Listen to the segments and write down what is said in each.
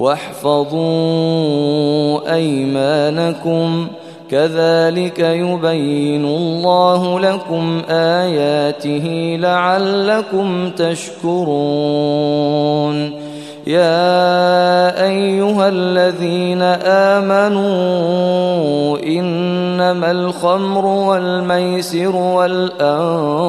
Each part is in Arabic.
واحفظوا أيمانكم. كذلك يبين الله لكم آياته لعلكم تشكرون. يا أيها الذين آمنوا إنما الخمر والميسر والأنصاب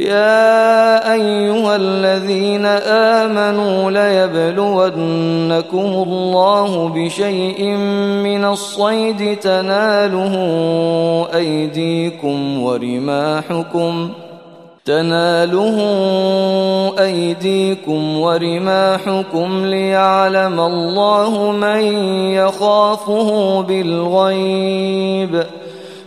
يا أيها الذين آمنوا ليبلونكم الله بشيء من الصيد تناله أيديكم ورماحكم تناله أيديكم ورماحكم ليعلم الله من يخافه بالغيب ۖ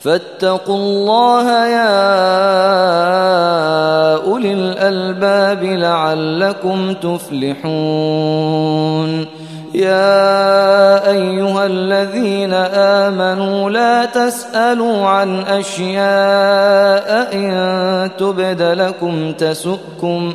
فاتقوا الله يا أولي الألباب لعلكم تفلحون. يا أيها الذين آمنوا لا تسألوا عن أشياء إن تبد لكم تسؤكم ۖ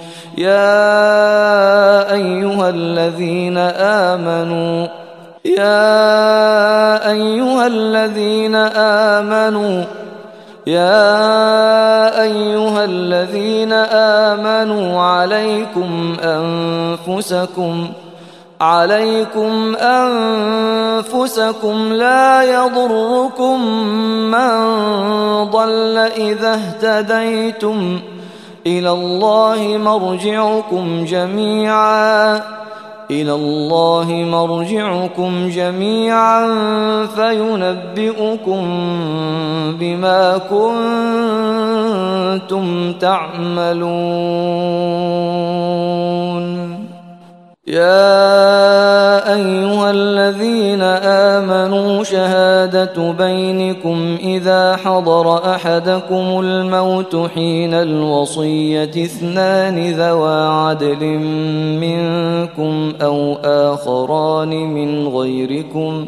يا أيها الذين آمنوا يا أيها الذين آمنوا يا أيها الذين آمنوا عليكم أنفسكم عليكم أنفسكم لا يضركم من ضل إذا اهتديتم. إلى الله مرجعكم جميعا. إلى الله مرجعكم جميعا فينبئكم بما كنتم تعملون. يا أيها الذين آمنوا شهادة بينكم إذا حضر أحدكم الموت حين الوصية اثنان ذوى عدل منكم أو آخران من غيركم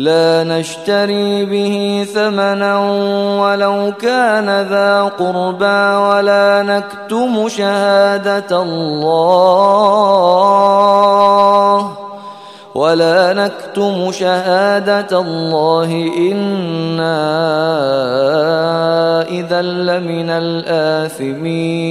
لا نشتري به ثمنا ولو كان ذا قربى ولا نكتم شهادة الله ولا نكتم شهادة الله إنا إذا لمن الآثمين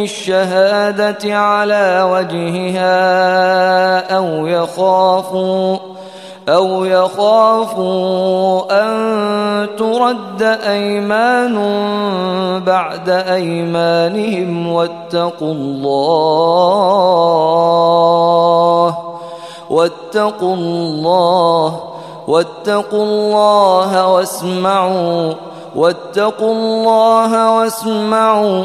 بالشهاده على وجهها أو يخافوا أو يخافوا أن ترد أيمان بعد أيمانهم واتقوا الله واتقوا الله واتقوا الله واسمعوا واتقوا الله واسمعوا.